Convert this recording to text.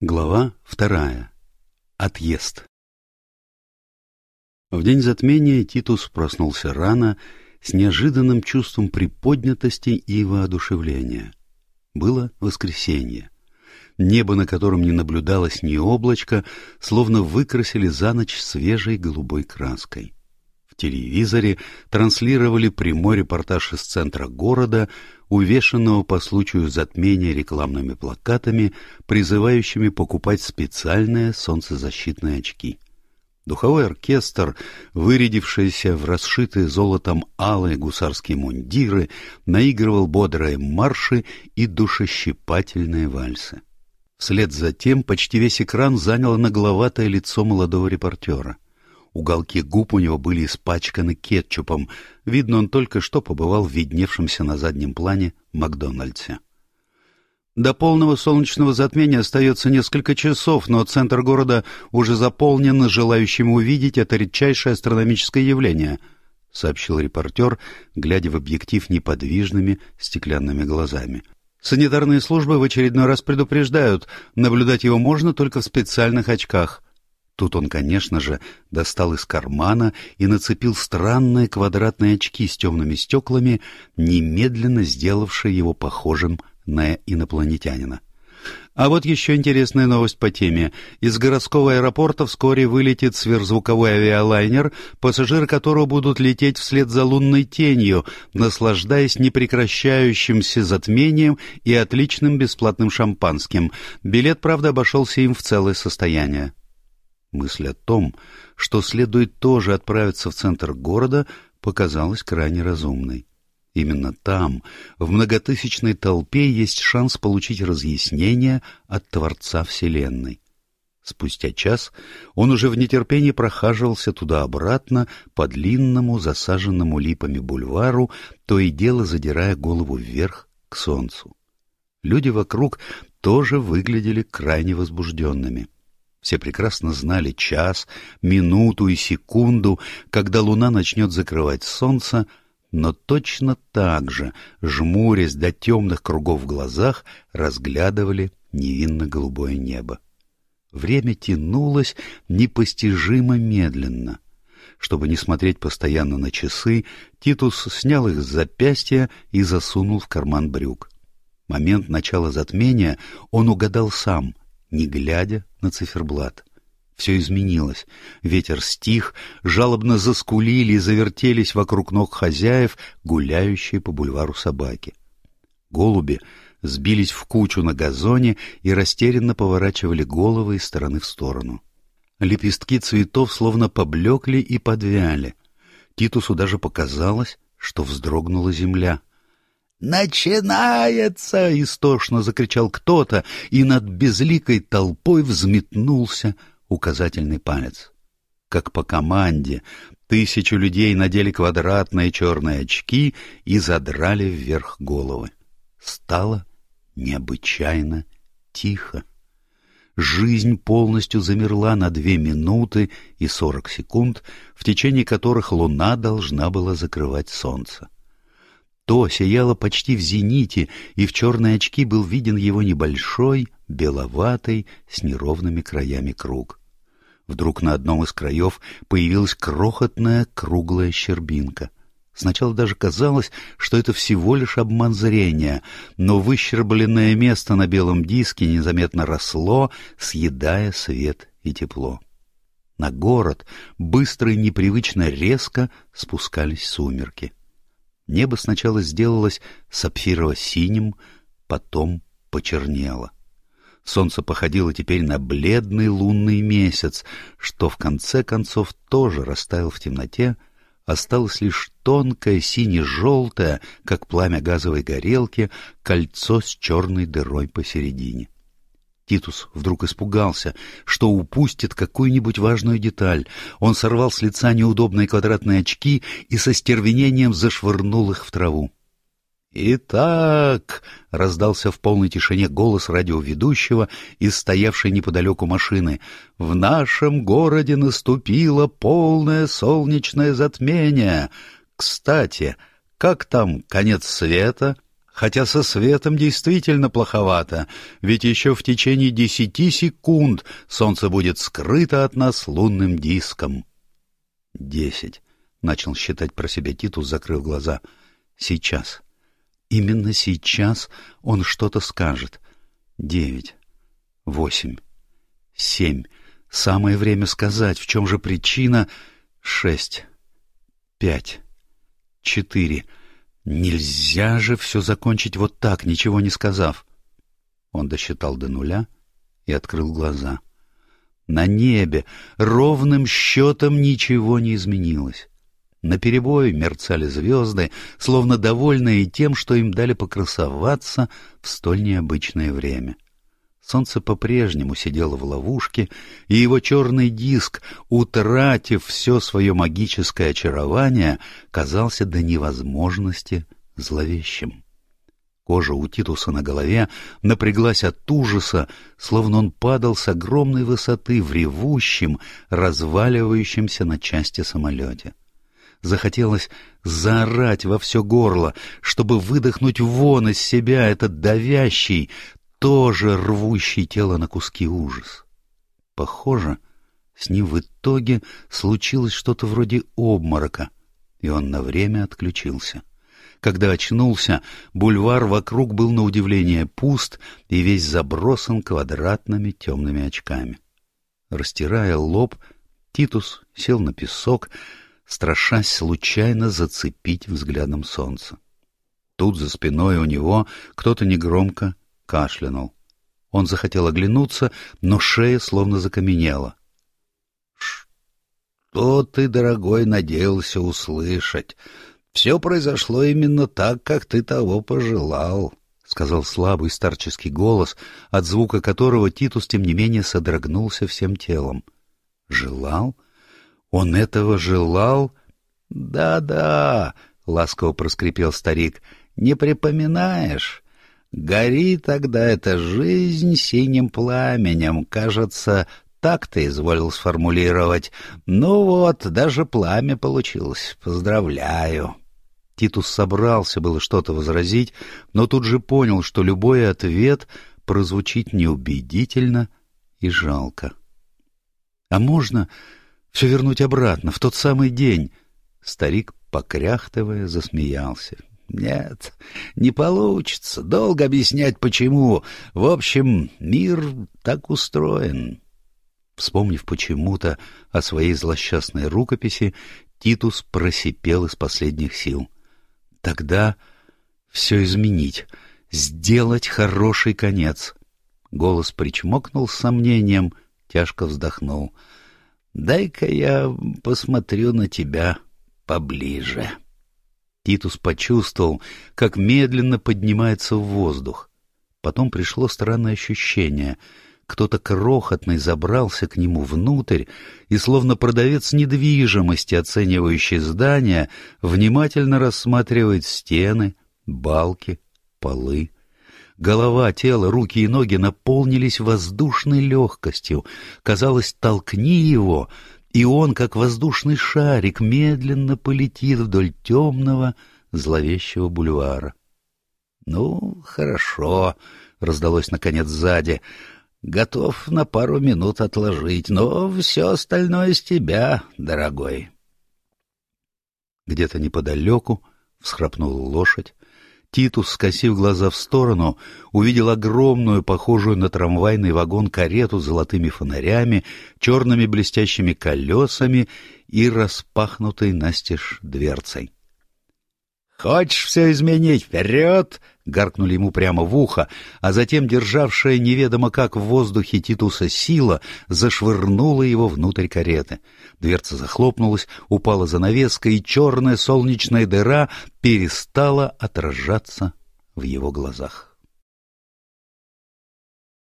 Глава вторая. Отъезд. В день затмения Титус проснулся рано с неожиданным чувством приподнятости и воодушевления. Было воскресенье. Небо, на котором не наблюдалось ни облачка, словно выкрасили за ночь свежей голубой краской телевизоре транслировали прямой репортаж из центра города, увешанного по случаю затмения рекламными плакатами, призывающими покупать специальные солнцезащитные очки. Духовой оркестр, вырядившийся в расшитые золотом алые гусарские мундиры, наигрывал бодрые марши и душещипательные вальсы. Вслед за тем почти весь экран заняло нагловатое лицо молодого репортера — Уголки губ у него были испачканы кетчупом. Видно, он только что побывал в видневшемся на заднем плане Макдональдсе. До полного солнечного затмения остается несколько часов, но центр города уже заполнен желающим увидеть это редчайшее астрономическое явление, — сообщил репортер, глядя в объектив неподвижными стеклянными глазами. Санитарные службы в очередной раз предупреждают, наблюдать его можно только в специальных очках — Тут он, конечно же, достал из кармана и нацепил странные квадратные очки с темными стеклами, немедленно сделавшие его похожим на инопланетянина. А вот еще интересная новость по теме. Из городского аэропорта вскоре вылетит сверхзвуковой авиалайнер, пассажиры которого будут лететь вслед за лунной тенью, наслаждаясь непрекращающимся затмением и отличным бесплатным шампанским. Билет, правда, обошелся им в целое состояние. Мысль о том, что следует тоже отправиться в центр города, показалась крайне разумной. Именно там, в многотысячной толпе, есть шанс получить разъяснение от Творца Вселенной. Спустя час он уже в нетерпении прохаживался туда-обратно по длинному, засаженному липами бульвару, то и дело задирая голову вверх к солнцу. Люди вокруг тоже выглядели крайне возбужденными. Все прекрасно знали час, минуту и секунду, когда луна начнет закрывать солнце, но точно так же, жмурясь до темных кругов в глазах, разглядывали невинно-голубое небо. Время тянулось непостижимо медленно. Чтобы не смотреть постоянно на часы, Титус снял их с запястья и засунул в карман брюк. Момент начала затмения он угадал сам, не глядя на циферблат. Все изменилось. Ветер стих, жалобно заскулили и завертелись вокруг ног хозяев, гуляющие по бульвару собаки. Голуби сбились в кучу на газоне и растерянно поворачивали головы из стороны в сторону. Лепестки цветов словно поблекли и подвяли. Титусу даже показалось, что вздрогнула земля — «Начинается!» — истошно закричал кто-то, и над безликой толпой взметнулся указательный палец. Как по команде, тысячу людей надели квадратные черные очки и задрали вверх головы. Стало необычайно тихо. Жизнь полностью замерла на две минуты и сорок секунд, в течение которых луна должна была закрывать солнце то сияло почти в зените, и в черные очки был виден его небольшой, беловатый, с неровными краями круг. Вдруг на одном из краев появилась крохотная круглая щербинка. Сначала даже казалось, что это всего лишь обман зрения, но выщербленное место на белом диске незаметно росло, съедая свет и тепло. На город быстро и непривычно резко спускались сумерки. Небо сначала сделалось сапфирово-синим, потом почернело. Солнце походило теперь на бледный лунный месяц, что в конце концов тоже растаял в темноте, осталось лишь тонкое сине-желтое, как пламя газовой горелки, кольцо с черной дырой посередине. Титус вдруг испугался, что упустит какую-нибудь важную деталь. Он сорвал с лица неудобные квадратные очки и со стервенением зашвырнул их в траву. «Итак», — раздался в полной тишине голос радиоведущего из стоявшей неподалеку машины, — «в нашем городе наступило полное солнечное затмение. Кстати, как там конец света?» Хотя со светом действительно плоховато, ведь еще в течение десяти секунд солнце будет скрыто от нас лунным диском. Десять. Начал считать про себя Титус, закрыв глаза. Сейчас. Именно сейчас он что-то скажет. Девять. Восемь. Семь. Самое время сказать, в чем же причина. Шесть. Пять. Четыре. Нельзя же все закончить вот так, ничего не сказав. Он досчитал до нуля и открыл глаза. На небе ровным счетом ничего не изменилось. На перебой мерцали звезды, словно довольные тем, что им дали покрасоваться в столь необычное время. Солнце по-прежнему сидело в ловушке, и его черный диск, утратив все свое магическое очарование, казался до невозможности зловещим. Кожа у Титуса на голове напряглась от ужаса, словно он падал с огромной высоты в ревущем, разваливающемся на части самолете. Захотелось заорать во все горло, чтобы выдохнуть вон из себя этот давящий, тоже рвущий тело на куски ужас. Похоже, с ним в итоге случилось что-то вроде обморока, и он на время отключился. Когда очнулся, бульвар вокруг был на удивление пуст и весь забросан квадратными темными очками. Растирая лоб, Титус сел на песок, страшась случайно зацепить взглядом солнце. Тут за спиной у него кто-то негромко кашлянул. Он захотел оглянуться, но шея словно закаменела. — Что ты, дорогой, надеялся услышать? Все произошло именно так, как ты того пожелал, — сказал слабый старческий голос, от звука которого Титус, тем не менее, содрогнулся всем телом. — Желал? Он этого желал? Да — Да-да, — ласково проскрипел старик, — не припоминаешь? Гори тогда эта жизнь синим пламенем, кажется, так ты изволил сформулировать. Ну вот, даже пламя получилось. Поздравляю. Титус собрался было что-то возразить, но тут же понял, что любой ответ прозвучит неубедительно и жалко. — А можно все вернуть обратно, в тот самый день? Старик, покряхтывая, засмеялся. Нет, не получится. Долго объяснять, почему. В общем, мир так устроен. Вспомнив почему-то о своей злосчастной рукописи, Титус просипел из последних сил. Тогда все изменить, сделать хороший конец. Голос причмокнул с сомнением, тяжко вздохнул. «Дай-ка я посмотрю на тебя поближе». Титус почувствовал, как медленно поднимается в воздух. Потом пришло странное ощущение. Кто-то крохотный забрался к нему внутрь, и, словно продавец недвижимости, оценивающий здание, внимательно рассматривает стены, балки, полы. Голова, тело, руки и ноги наполнились воздушной легкостью. Казалось, толкни его, и он, как воздушный шарик, медленно полетит вдоль темного, зловещего бульвара. — Ну, хорошо, — раздалось наконец сзади. — Готов на пару минут отложить, но все остальное с тебя, дорогой. Где-то неподалеку всхрапнула лошадь. Титус, скосив глаза в сторону, увидел огромную, похожую на трамвайный вагон карету с золотыми фонарями, черными блестящими колесами и распахнутой настежь дверцей. «Хочешь все изменить? Вперед!» — гаркнули ему прямо в ухо, а затем державшая неведомо как в воздухе Титуса сила зашвырнула его внутрь кареты. Дверца захлопнулась, упала занавеска, и черная солнечная дыра перестала отражаться в его глазах.